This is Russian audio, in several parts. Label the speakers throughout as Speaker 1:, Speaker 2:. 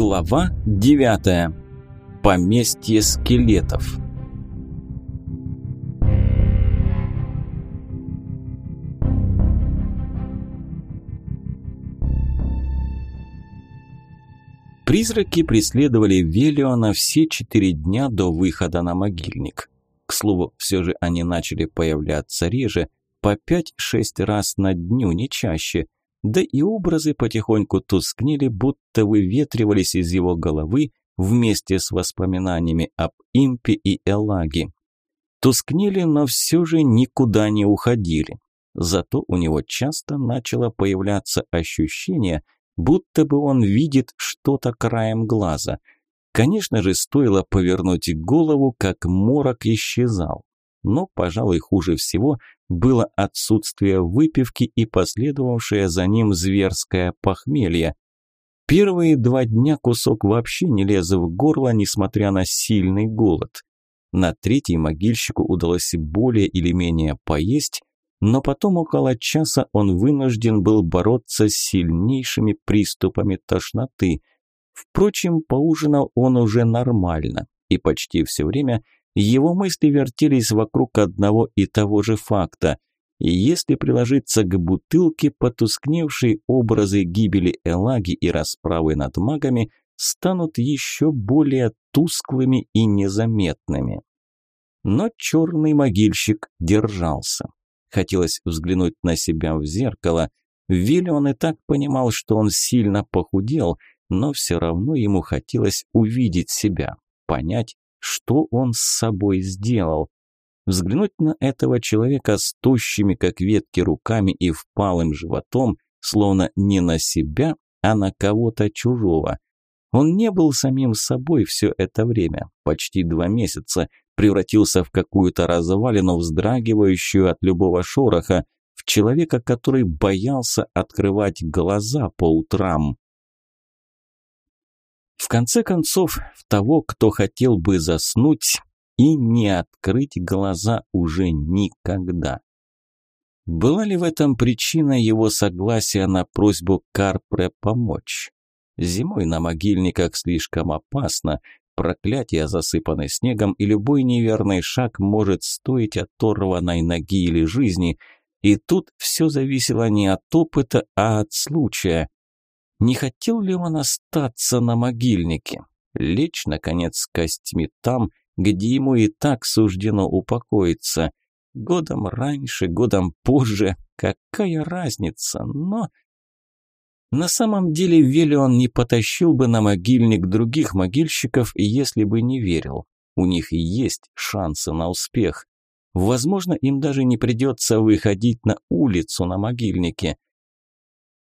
Speaker 1: Глава 9. Поместье скелетов. Призраки преследовали Велиона все четыре дня до выхода на могильник. К слову, все же они начали появляться реже, по пять-шесть раз на дню, не чаще – да и образы потихоньку тускнели, будто выветривались из его головы вместе с воспоминаниями об Импе и Элаге. Тускнели, но все же никуда не уходили. Зато у него часто начало появляться ощущение, будто бы он видит что-то краем глаза. Конечно же, стоило повернуть голову, как морок исчезал. Но, пожалуй, хуже всего было отсутствие выпивки и последовавшее за ним зверское похмелье. Первые два дня кусок вообще не лез в горло, несмотря на сильный голод. На третий могильщику удалось более или менее поесть, но потом около часа он вынужден был бороться с сильнейшими приступами тошноты. Впрочем, поужинал он уже нормально и почти все время – его мысли вертелись вокруг одного и того же факта. И если приложиться к бутылке, потускневшие образы гибели Элаги и расправы над магами станут еще более тусклыми и незаметными. Но черный могильщик держался. Хотелось взглянуть на себя в зеркало. Вилли он и так понимал, что он сильно похудел, но все равно ему хотелось увидеть себя, понять, что он с собой сделал. Взглянуть на этого человека с тощими, как ветки, руками и впалым животом, словно не на себя, а на кого-то чужого. Он не был самим собой все это время, почти два месяца, превратился в какую-то развалину, вздрагивающую от любого шороха, в человека, который боялся открывать глаза по утрам. В конце концов, в того, кто хотел бы заснуть и не открыть глаза уже никогда. Была ли в этом причина его согласия на просьбу Карпре помочь? Зимой на могильниках слишком опасно, проклятия засыпаны снегом, и любой неверный шаг может стоить оторванной ноги или жизни. И тут все зависело не от опыта, а от случая. Не хотел ли он остаться на могильнике? Лечь, наконец, костьми там, где ему и так суждено упокоиться. Годом раньше, годом позже, какая разница, но... На самом деле Велион не потащил бы на могильник других могильщиков, если бы не верил. У них и есть шансы на успех. Возможно, им даже не придется выходить на улицу на могильнике –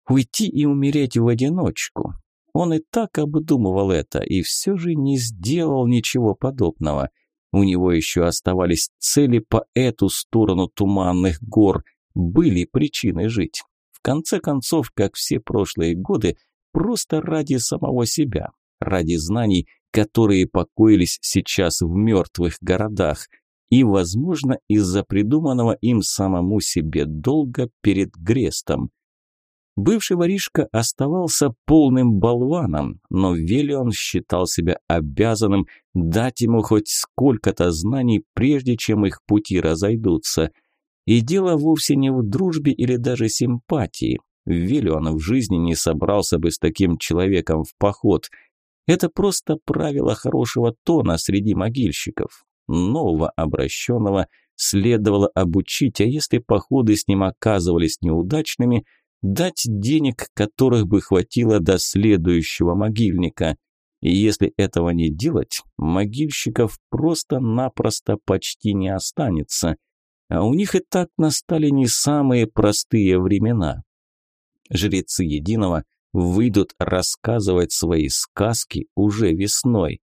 Speaker 1: Уйти и умереть в одиночку. Он и так обдумывал это, и все же не сделал ничего подобного. У него еще оставались цели по эту сторону туманных гор, были причины жить. В конце концов, как все прошлые годы, просто ради самого себя, ради знаний, которые покоились сейчас в мертвых городах, и, возможно, из-за придуманного им самому себе долга перед Грестом. Бывший воришка оставался полным болваном, но Велион считал себя обязанным дать ему хоть сколько-то знаний, прежде чем их пути разойдутся. И дело вовсе не в дружбе или даже симпатии. Велион в жизни не собрался бы с таким человеком в поход. Это просто правило хорошего тона среди могильщиков. Нового обращенного следовало обучить, а если походы с ним оказывались неудачными – дать денег, которых бы хватило до следующего могильника. И если этого не делать, могильщиков просто-напросто почти не останется. А у них и так настали не самые простые времена. Жрецы Единого выйдут рассказывать свои сказки уже весной.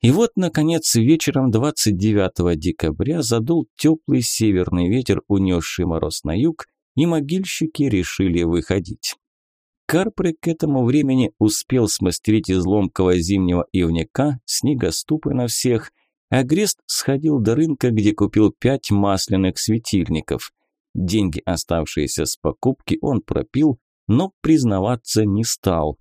Speaker 1: И вот, наконец, вечером 29 декабря задул теплый северный ветер, унесший мороз на юг, и могильщики решили выходить. Карприк к этому времени успел смастерить из ломкого зимнего ивника снегоступы на всех, а Грест сходил до рынка, где купил пять масляных светильников. Деньги, оставшиеся с покупки, он пропил, но признаваться не стал.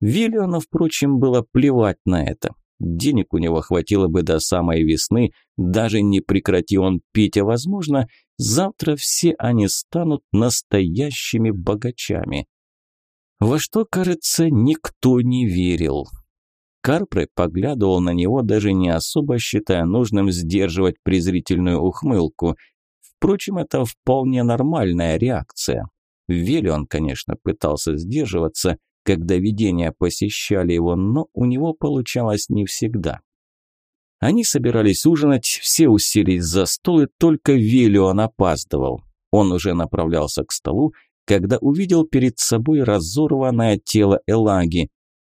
Speaker 1: Виллиону, впрочем, было плевать на это. Денег у него хватило бы до самой весны, даже не прекрати он пить, а возможно, завтра все они станут настоящими богачами. Во что, кажется, никто не верил. Карпре поглядывал на него, даже не особо считая нужным сдерживать презрительную ухмылку. Впрочем, это вполне нормальная реакция. Велион, конечно, пытался сдерживаться, когда видения посещали его, но у него получалось не всегда. Они собирались ужинать, все уселись за стол, и только Велион опаздывал. Он уже направлялся к столу, когда увидел перед собой разорванное тело Элаги.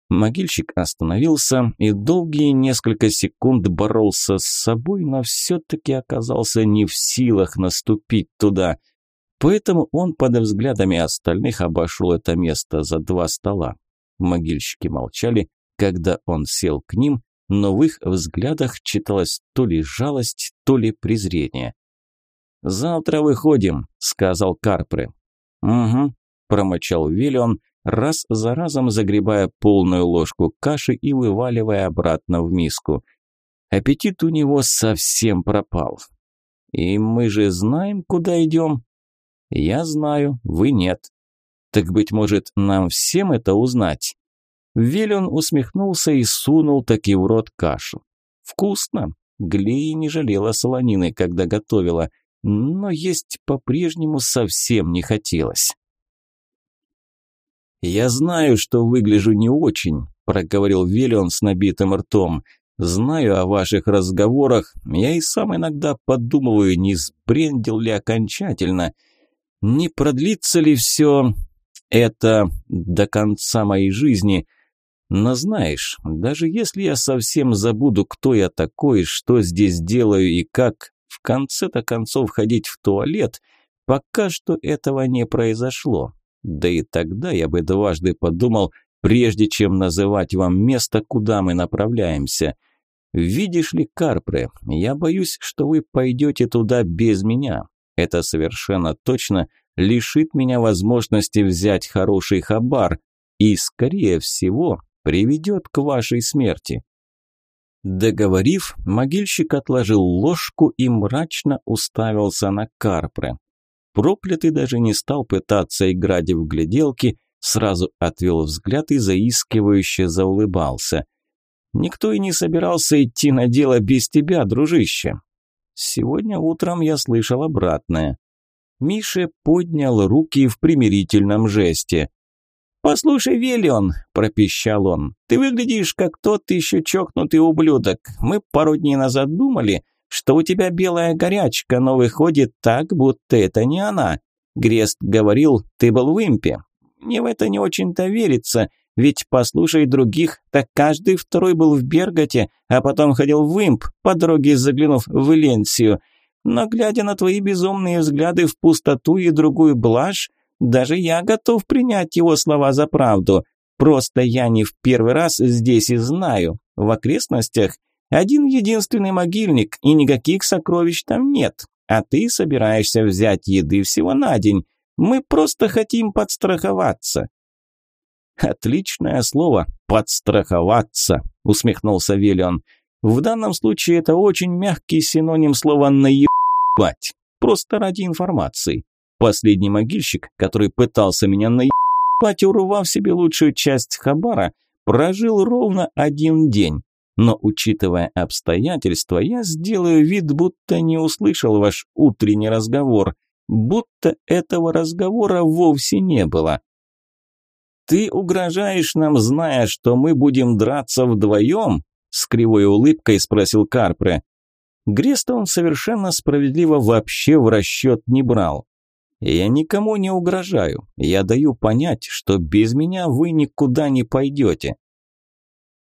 Speaker 1: Могильщик остановился и долгие несколько секунд боролся с собой, но все-таки оказался не в силах наступить туда – Поэтому он под взглядами остальных обошел это место за два стола. Могильщики молчали, когда он сел к ним, но в их взглядах читалась то ли жалость, то ли презрение. «Завтра выходим», – сказал Карпре. «Угу», – промочал Виллион, раз за разом загребая полную ложку каши и вываливая обратно в миску. Аппетит у него совсем пропал. «И мы же знаем, куда идем?» Я знаю, вы нет. Так, быть может, нам всем это узнать? Виллион усмехнулся и сунул таки в рот кашу. Вкусно. Глея не жалела солонины, когда готовила, но есть по-прежнему совсем не хотелось. «Я знаю, что выгляжу не очень», – проговорил Виллион с набитым ртом. «Знаю о ваших разговорах. Я и сам иногда подумываю, не сбрендил ли окончательно не продлится ли все это до конца моей жизни. Но знаешь, даже если я совсем забуду, кто я такой, что здесь делаю и как, в конце-то концов ходить в туалет, пока что этого не произошло. Да и тогда я бы дважды подумал, прежде чем называть вам место, куда мы направляемся. Видишь ли, Карпре, я боюсь, что вы пойдете туда без меня. Это совершенно точно лишит меня возможности взять хороший хабар и, скорее всего, приведет к вашей смерти. Договорив, могильщик отложил ложку и мрачно уставился на Карпре. Проклятый даже не стал пытаться играть в гляделки, сразу отвел взгляд и заискивающе заулыбался. «Никто и не собирался идти на дело без тебя, дружище. Сегодня утром я слышал обратное. Миша поднял руки в примирительном жесте. «Послушай, Велион», – пропищал он, – «ты выглядишь как тот еще чокнутый ублюдок. Мы пару дней назад думали, что у тебя белая горячка, но выходит так, будто это не она. Грест говорил, ты был в импе. Мне в это не очень-то верится, ведь послушай других, так каждый второй был в Берготе, а потом ходил в имп, по дороге заглянув в Ленсию. Но глядя на твои безумные взгляды в пустоту и другую блажь, даже я готов принять его слова за правду. Просто я не в первый раз здесь и знаю. В окрестностях один единственный могильник, и никаких сокровищ там нет. А ты собираешься взять еды всего на день. Мы просто хотим подстраховаться. Отличное слово «подстраховаться», усмехнулся Виллион. В данном случае это очень мягкий синоним слова «наебать», просто ради информации. Последний могильщик, который пытался меня наебать, урвав себе лучшую часть хабара, прожил ровно один день. Но, учитывая обстоятельства, я сделаю вид, будто не услышал ваш утренний разговор, будто этого разговора вовсе не было. «Ты угрожаешь нам, зная, что мы будем драться вдвоем?» С кривой улыбкой спросил Карпре. Греста он совершенно справедливо вообще в расчет не брал. «Я никому не угрожаю. Я даю понять, что без меня вы никуда не пойдете».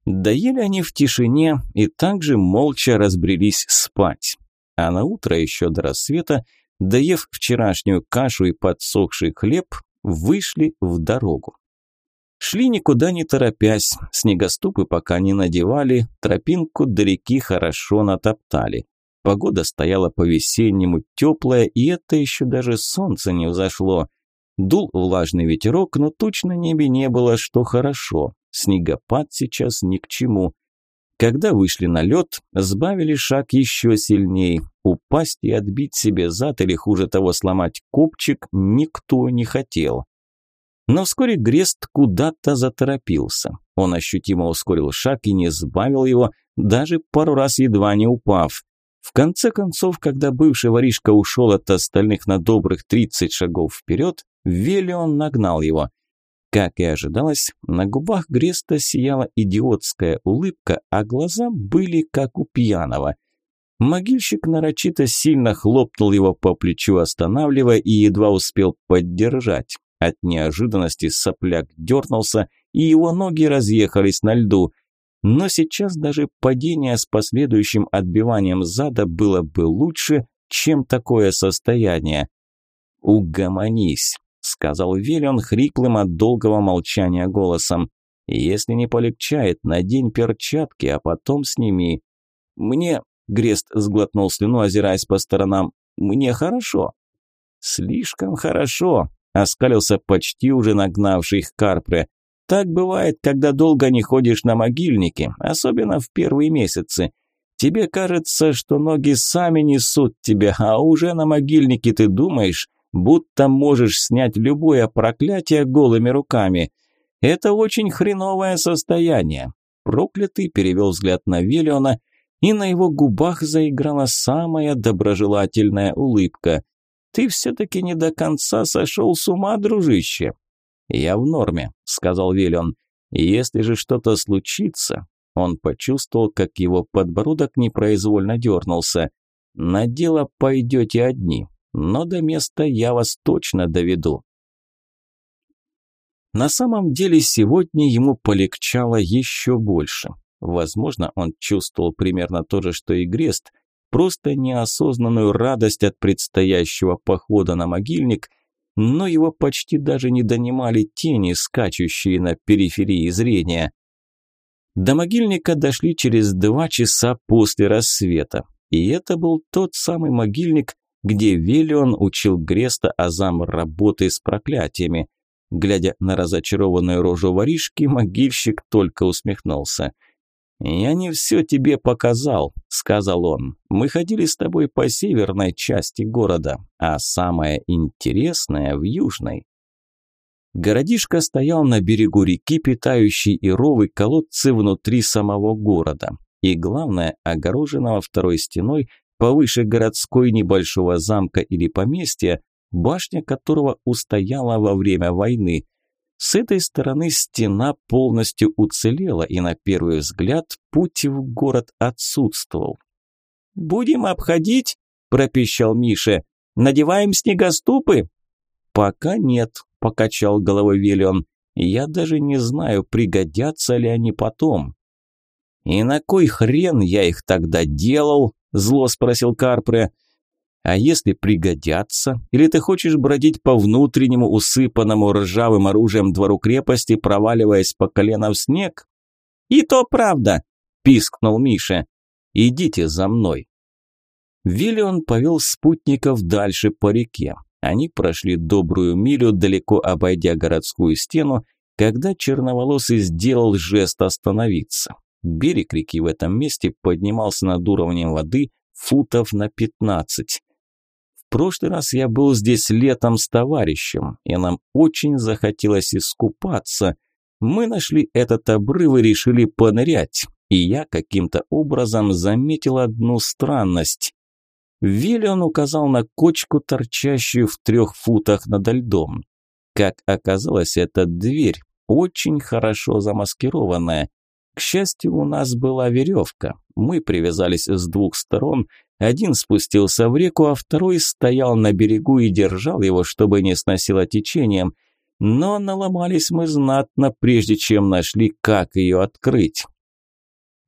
Speaker 1: Доели они в тишине и также молча разбрелись спать. А на утро еще до рассвета, доев вчерашнюю кашу и подсохший хлеб, вышли в дорогу. Шли никуда не торопясь, снегоступы пока не надевали, тропинку до реки хорошо натоптали. Погода стояла по-весеннему теплая, и это еще даже солнце не взошло. Дул влажный ветерок, но туч на небе не было, что хорошо. Снегопад сейчас ни к чему. Когда вышли на лед, сбавили шаг еще сильнее. Упасть и отбить себе зад или хуже того сломать копчик никто не хотел. Но вскоре Грест куда-то заторопился. Он ощутимо ускорил шаг и не сбавил его, даже пару раз едва не упав. В конце концов, когда бывший воришка ушел от остальных на добрых 30 шагов вперед, Велион нагнал его. Как и ожидалось, на губах Греста сияла идиотская улыбка, а глаза были как у пьяного. Могильщик нарочито сильно хлопнул его по плечу, останавливая, и едва успел поддержать. От неожиданности сопляк дернулся, и его ноги разъехались на льду. Но сейчас даже падение с последующим отбиванием зада было бы лучше, чем такое состояние. «Угомонись», – сказал Велион хриплым от долгого молчания голосом. «Если не полегчает, надень перчатки, а потом сними». «Мне...» – Грест сглотнул слюну, озираясь по сторонам. «Мне хорошо». «Слишком хорошо», – оскалился почти уже нагнавший их Карпре. Так бывает, когда долго не ходишь на могильнике, особенно в первые месяцы. Тебе кажется, что ноги сами несут тебя, а уже на могильнике ты думаешь, будто можешь снять любое проклятие голыми руками. Это очень хреновое состояние. Проклятый перевел взгляд на Велиона, и на его губах заиграла самая доброжелательная улыбка. «Ты все-таки не до конца сошел с ума, дружище. «Я в норме», – сказал Виллион. «Если же что-то случится...» Он почувствовал, как его подбородок непроизвольно дернулся. «На дело пойдете одни, но до места я вас точно доведу». На самом деле сегодня ему полегчало еще больше. Возможно, он чувствовал примерно то же, что и Грест, просто неосознанную радость от предстоящего похода на могильник – но его почти даже не донимали тени, скачущие на периферии зрения. До могильника дошли через два часа после рассвета, и это был тот самый могильник, где Велион учил Греста азам работы с проклятиями. Глядя на разочарованную рожу воришки, могильщик только усмехнулся – «Я не все тебе показал», – сказал он. «Мы ходили с тобой по северной части города, а самое интересное в южной». Городишко стоял на берегу реки, питающей и ровы колодцы внутри самого города. И главное, огороженного второй стеной повыше городской небольшого замка или поместья, башня которого устояла во время войны. С этой стороны стена полностью уцелела, и на первый взгляд путь в город отсутствовал. «Будем обходить?» – пропищал Миша. «Надеваем снегоступы?» «Пока нет», – покачал головой Виллион. «Я даже не знаю, пригодятся ли они потом». «И на кой хрен я их тогда делал?» – зло спросил Карпре. А если пригодятся? Или ты хочешь бродить по внутреннему, усыпанному ржавым оружием двору крепости, проваливаясь по колено в снег? И то правда, пискнул Миша. Идите за мной. Виллион повел спутников дальше по реке. Они прошли добрую милю, далеко обойдя городскую стену, когда черноволосый сделал жест остановиться. Берег реки в этом месте поднимался над уровнем воды футов на пятнадцать прошлый раз я был здесь летом с товарищем, и нам очень захотелось искупаться. Мы нашли этот обрыв и решили понырять, и я каким-то образом заметил одну странность. Виллион указал на кочку, торчащую в трех футах над льдом. Как оказалось, это дверь, очень хорошо замаскированная. К счастью, у нас была веревка. Мы привязались с двух сторон, один спустился в реку, а второй стоял на берегу и держал его, чтобы не сносило течением. Но наломались мы знатно, прежде чем нашли, как ее открыть.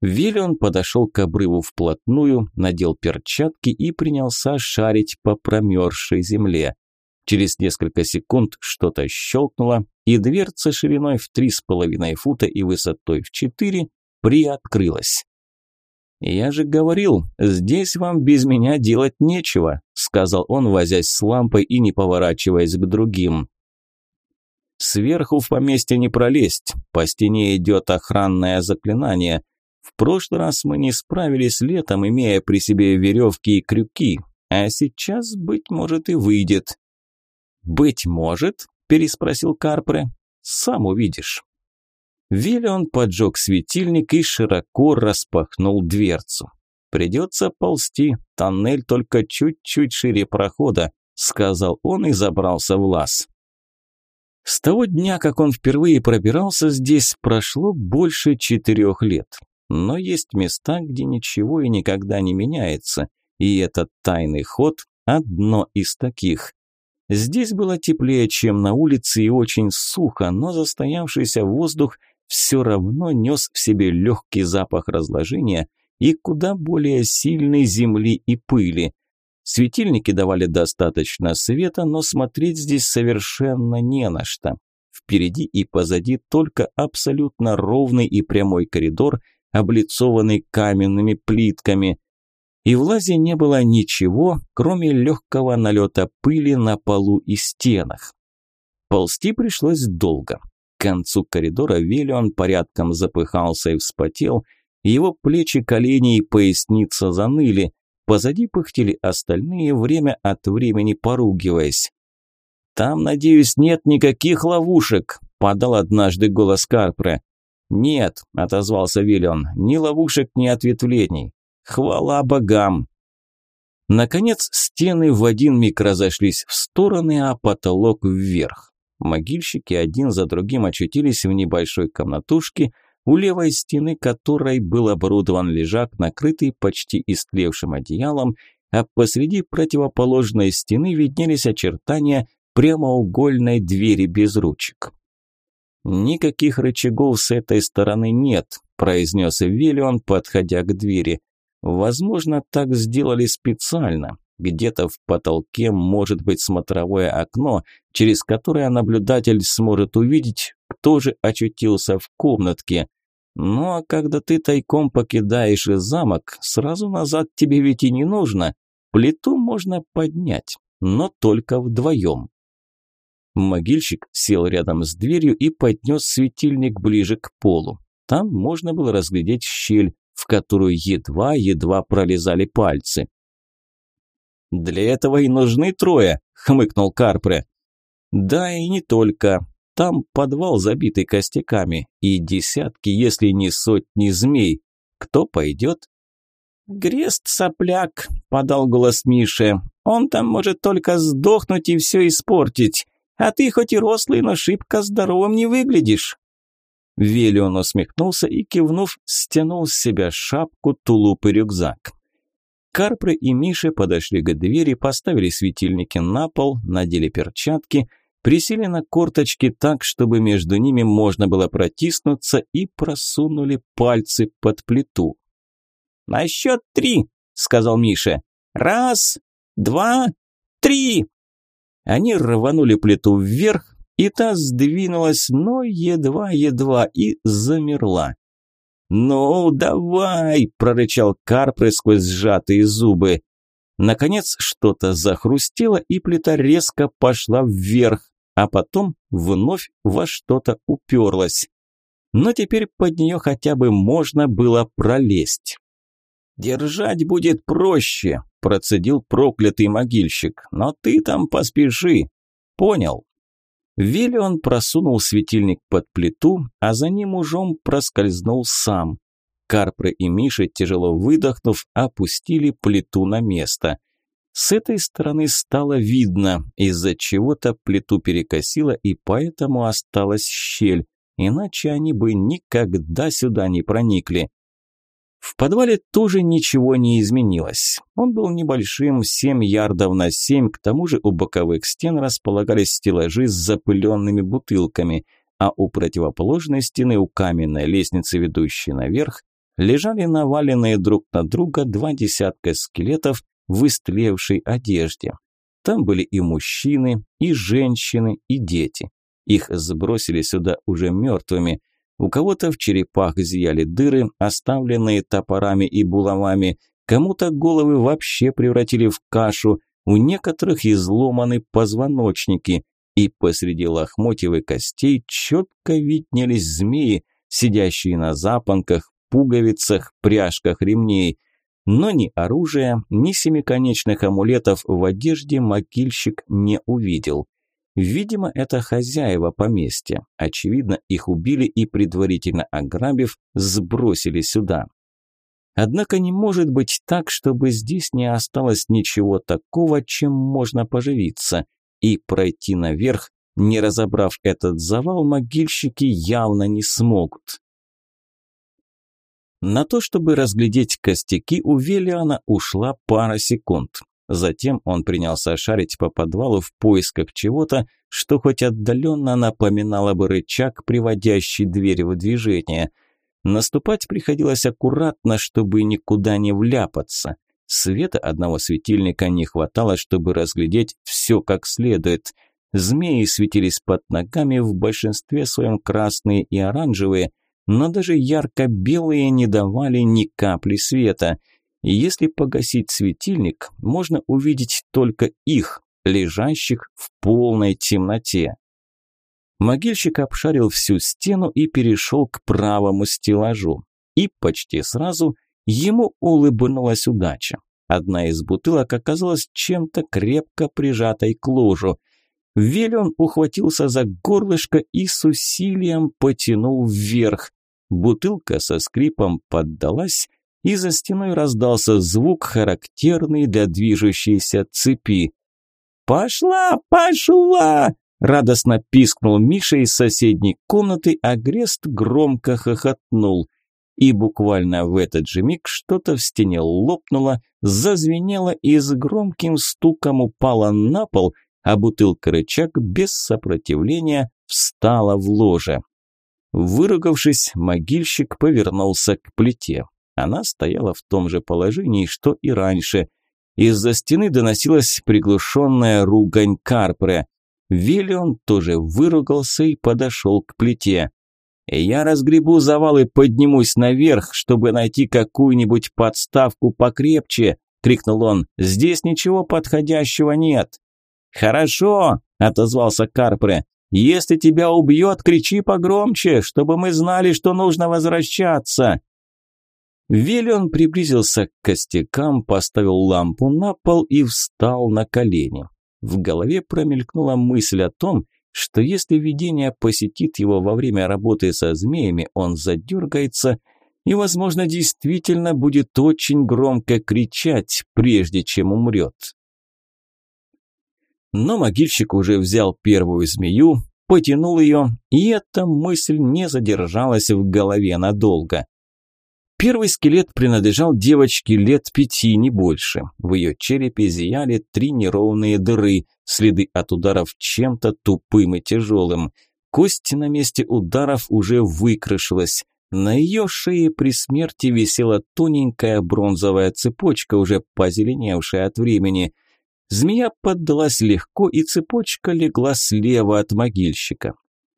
Speaker 1: Виллион подошел к обрыву вплотную, надел перчатки и принялся шарить по промерзшей земле. Через несколько секунд что-то щелкнуло, и дверца шириной в три с половиной фута и высотой в четыре приоткрылась. «Я же говорил, здесь вам без меня делать нечего», сказал он, возясь с лампой и не поворачиваясь к другим. Сверху в поместье не пролезть, по стене идет охранное заклинание. В прошлый раз мы не справились летом, имея при себе веревки и крюки, а сейчас, быть может, и выйдет». «Быть может?» – переспросил Карпре. «Сам увидишь». Виллион поджег светильник и широко распахнул дверцу. «Придется ползти, тоннель только чуть-чуть шире прохода», – сказал он и забрался в лаз. С того дня, как он впервые пробирался здесь, прошло больше четырех лет. Но есть места, где ничего и никогда не меняется, и этот тайный ход – одно из таких. Здесь было теплее, чем на улице, и очень сухо, но застоявшийся воздух все равно нес в себе легкий запах разложения и куда более сильной земли и пыли – Светильники давали достаточно света, но смотреть здесь совершенно не на что. Впереди и позади только абсолютно ровный и прямой коридор, облицованный каменными плитками. И в лазе не было ничего, кроме легкого налета пыли на полу и стенах. Ползти пришлось долго. Концу коридора Велион порядком запыхался и вспотел, его плечи, колени и поясница заныли – Позади пыхтели остальные, время от времени поругиваясь. «Там, надеюсь, нет никаких ловушек», – подал однажды голос Карпре. «Нет», – отозвался Виллион, – «ни ловушек, ни ответвлений. Хвала богам!» Наконец стены в один миг разошлись в стороны, а потолок вверх. Могильщики один за другим очутились в небольшой комнатушке – у левой стены которой был оборудован лежак, накрытый почти истлевшим одеялом, а посреди противоположной стены виднелись очертания прямоугольной двери без ручек. «Никаких рычагов с этой стороны нет», – произнес Велион, подходя к двери. «Возможно, так сделали специально. Где-то в потолке может быть смотровое окно, через которое наблюдатель сможет увидеть, кто же очутился в комнатке. Ну а когда ты тайком покидаешь замок, сразу назад тебе ведь и не нужно. Плиту можно поднять, но только вдвоем. Могильщик сел рядом с дверью и поднес светильник ближе к полу. Там можно было разглядеть щель, в которую едва-едва пролезали пальцы. «Для этого и нужны трое», – хмыкнул Карпре. «Да и не только. Там подвал, забитый костяками, и десятки, если не сотни змей. Кто пойдет?» «Грест сопляк», – подал голос Миша. «Он там может только сдохнуть и все испортить. А ты хоть и рослый, но шибко здоровым не выглядишь». Велион усмехнулся и, кивнув, стянул с себя шапку, тулуп и рюкзак. Карпры и Миша подошли к двери, поставили светильники на пол, надели перчатки – присели на корточки так, чтобы между ними можно было протиснуться и просунули пальцы под плиту. «На счет три», – сказал Миша. «Раз, два, три». Они рванули плиту вверх, и та сдвинулась, но едва-едва и замерла. «Ну, давай!» – прорычал Карпре сквозь сжатые зубы. Наконец что-то захрустело, и плита резко пошла вверх а потом вновь во что-то уперлась. Но теперь под нее хотя бы можно было пролезть. «Держать будет проще», – процедил проклятый могильщик, – «но ты там поспеши». «Понял». Виллион просунул светильник под плиту, а за ним ужом проскользнул сам. Карпры и Миша, тяжело выдохнув, опустили плиту на место – с этой стороны стало видно, из-за чего-то плиту перекосило и поэтому осталась щель, иначе они бы никогда сюда не проникли. В подвале тоже ничего не изменилось. Он был небольшим, 7 ярдов на 7, к тому же у боковых стен располагались стеллажи с запыленными бутылками, а у противоположной стены, у каменной лестницы, ведущей наверх, лежали наваленные друг на друга два десятка скелетов в истлевшей одежде. Там были и мужчины, и женщины, и дети. Их сбросили сюда уже мертвыми. У кого-то в черепах зияли дыры, оставленные топорами и булавами, кому-то головы вообще превратили в кашу, у некоторых изломаны позвоночники. и посреди лохмотьев и костей четко виднелись змеи, сидящие на запонках, пуговицах, пряжках ремней. Но ни оружия, ни семиконечных амулетов в одежде могильщик не увидел. Видимо, это хозяева поместья. Очевидно, их убили и, предварительно ограбив, сбросили сюда. Однако не может быть так, чтобы здесь не осталось ничего такого, чем можно поживиться, и пройти наверх, не разобрав этот завал, могильщики явно не смогут. На то, чтобы разглядеть костяки, у Велиана ушла пара секунд. Затем он принялся шарить по подвалу в поисках чего-то, что хоть отдаленно напоминало бы рычаг, приводящий дверь в движение. Наступать приходилось аккуратно, чтобы никуда не вляпаться. Света одного светильника не хватало, чтобы разглядеть все как следует. Змеи светились под ногами, в большинстве своем красные и оранжевые, но даже ярко-белые не давали ни капли света – и если погасить светильник, можно увидеть только их, лежащих в полной темноте. Могильщик обшарил всю стену и перешел к правому стеллажу. И почти сразу ему улыбнулась удача. Одна из бутылок оказалась чем-то крепко прижатой к ложу. Велион ухватился за горлышко и с усилием потянул вверх. Бутылка со скрипом поддалась, и за стеной раздался звук, характерный для движущейся цепи. «Пошла, пошла!» – радостно пискнул Миша из соседней комнаты, а Грест громко хохотнул. И буквально в этот же миг что-то в стене лопнуло, зазвенело и с громким стуком упало на пол, а бутылка-рычаг без сопротивления встала в ложе. Выругавшись, могильщик повернулся к плите. Она стояла в том же положении, что и раньше. Из-за стены доносилась приглушенная ругань Карпре. Виллион тоже выругался и подошел к плите. «Я разгребу завал и поднимусь наверх, чтобы найти какую-нибудь подставку покрепче», – крикнул он. «Здесь ничего подходящего нет». «Хорошо», – отозвался Карпре. «Если тебя убьет, кричи погромче, чтобы мы знали, что нужно возвращаться». Велион приблизился к костякам, поставил лампу на пол и встал на колени. В голове промелькнула мысль о том, что если видение посетит его во время работы со змеями, он задергается и, возможно, действительно будет очень громко кричать, прежде чем умрет. Но могильщик уже взял первую змею, потянул ее, и эта мысль не задержалась в голове надолго. Первый скелет принадлежал девочке лет пяти, не больше. В ее черепе зияли три неровные дыры, следы от ударов чем-то тупым и тяжелым. Кость на месте ударов уже выкрашилась. На ее шее при смерти висела тоненькая бронзовая цепочка, уже позеленевшая от времени. Змея поддалась легко, и цепочка легла слева от могильщика.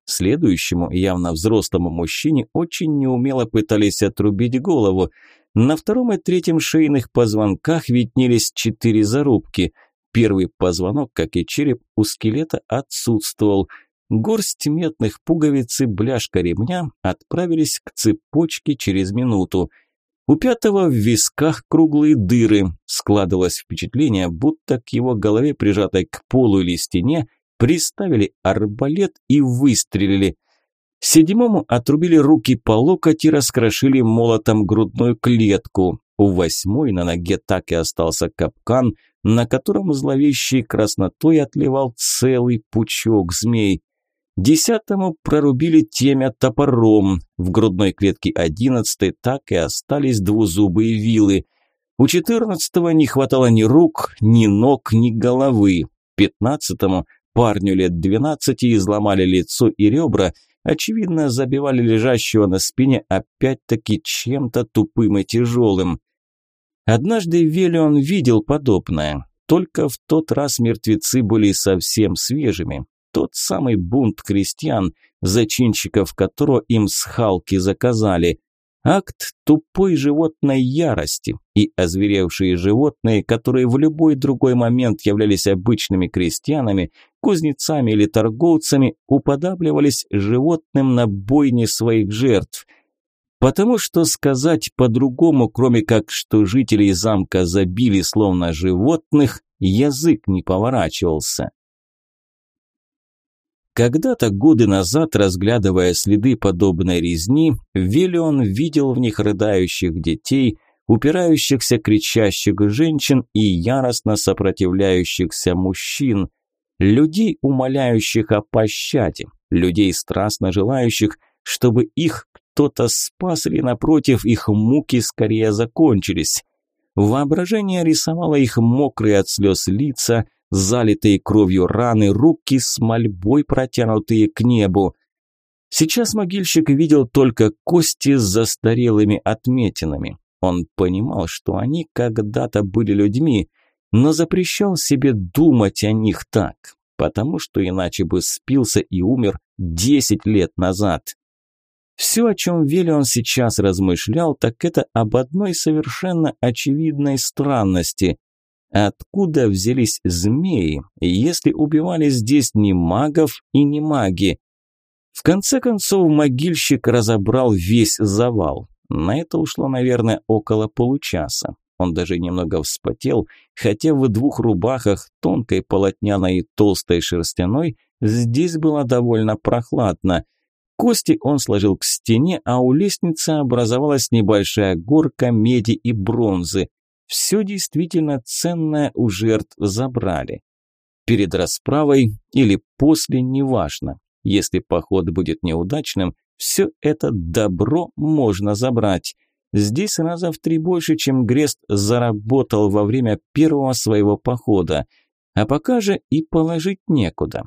Speaker 1: Следующему, явно взрослому мужчине, очень неумело пытались отрубить голову. На втором и третьем шейных позвонках виднелись четыре зарубки. Первый позвонок, как и череп, у скелета отсутствовал. Горсть метных пуговиц и бляшка ремня отправились к цепочке через минуту. У пятого в висках круглые дыры. Складывалось впечатление, будто к его голове, прижатой к полу или стене, приставили арбалет и выстрелили. Седьмому отрубили руки по локоть и раскрошили молотом грудную клетку. У восьмой на ноге так и остался капкан, на котором зловещей краснотой отливал целый пучок змей. Десятому прорубили темя топором. В грудной клетке одиннадцатой так и остались двузубые вилы. У четырнадцатого не хватало ни рук, ни ног, ни головы. Пятнадцатому Парню лет двенадцати изломали лицо и ребра, очевидно, забивали лежащего на спине опять-таки чем-то тупым и тяжелым. Однажды Велион видел подобное, только в тот раз мертвецы были совсем свежими. Тот самый бунт крестьян, зачинщиков которого им с Халки заказали. Акт тупой животной ярости, и озверевшие животные, которые в любой другой момент являлись обычными крестьянами, кузнецами или торговцами, уподабливались животным на бойне своих жертв. Потому что сказать по-другому, кроме как, что жителей замка забили словно животных, язык не поворачивался. Когда-то годы назад, разглядывая следы подобной резни, Виллион видел в них рыдающих детей, упирающихся кричащих женщин и яростно сопротивляющихся мужчин, людей, умоляющих о пощаде, людей, страстно желающих, чтобы их кто-то спас или, напротив, их муки скорее закончились. Воображение рисовало их мокрые от слез лица, залитые кровью раны, руки с мольбой протянутые к небу. Сейчас могильщик видел только кости с застарелыми отметинами. Он понимал, что они когда-то были людьми, но запрещал себе думать о них так, потому что иначе бы спился и умер десять лет назад. Все, о чем Велион сейчас размышлял, так это об одной совершенно очевидной странности. Откуда взялись змеи, если убивали здесь не магов и не маги? В конце концов, могильщик разобрал весь завал. На это ушло, наверное, около получаса. Он даже немного вспотел, хотя в двух рубахах, тонкой полотняной и толстой шерстяной, здесь было довольно прохладно. Кости он сложил к стене, а у лестницы образовалась небольшая горка меди и бронзы. Все действительно ценное у жертв забрали. Перед расправой или после, неважно. Если поход будет неудачным, все это добро можно забрать. Здесь раза в три больше, чем Грест заработал во время первого своего похода. А пока же и положить некуда.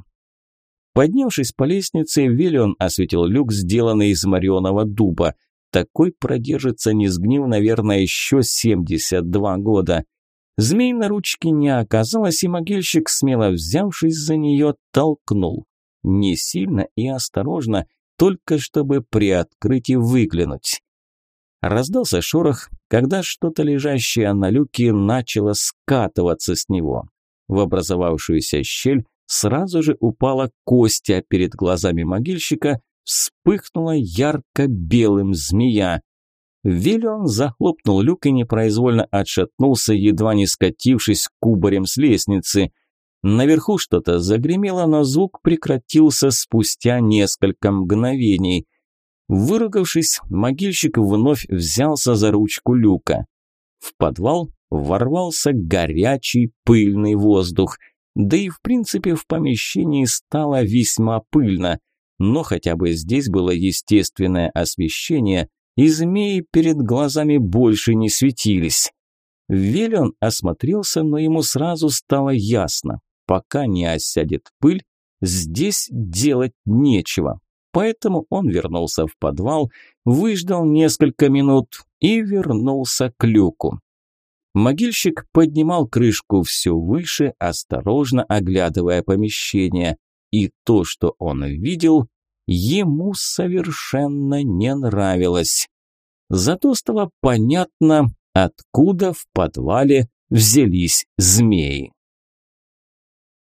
Speaker 1: Поднявшись по лестнице, Виллион осветил люк, сделанный из мореного дуба – такой продержится, не сгнив, наверное, еще 72 года. Змей на ручке не оказалось, и могильщик, смело взявшись за нее, толкнул. Не сильно и осторожно, только чтобы приоткрыть и выглянуть. Раздался шорох, когда что-то лежащее на люке начало скатываться с него. В образовавшуюся щель сразу же упала кость, а перед глазами могильщика вспыхнула ярко-белым змея. Виллион захлопнул люк и непроизвольно отшатнулся, едва не скатившись кубарем с лестницы. Наверху что-то загремело, но звук прекратился спустя несколько мгновений. Выругавшись, могильщик вновь взялся за ручку люка. В подвал ворвался горячий пыльный воздух. Да и в принципе в помещении стало весьма пыльно но хотя бы здесь было естественное освещение, и змеи перед глазами больше не светились. Велион осмотрелся, но ему сразу стало ясно, пока не осядет пыль, здесь делать нечего. Поэтому он вернулся в подвал, выждал несколько минут и вернулся к люку. Могильщик поднимал крышку все выше, осторожно оглядывая помещение и то, что он видел, ему совершенно не нравилось. Зато стало понятно, откуда в подвале взялись змеи.